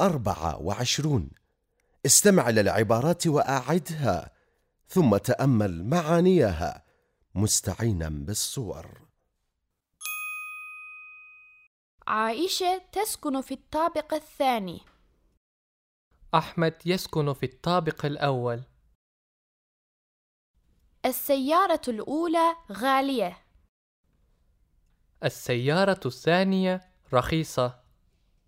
أربعة وعشرون. استمع إلى العبارات وأعدها ثم تأمل معانيها. مستعينا بالصور. عائشة تسكن في الطابق الثاني. أحمد يسكن في الطابق الأول. السيارة الأولى غالية. السيارة الثانية رخيصة.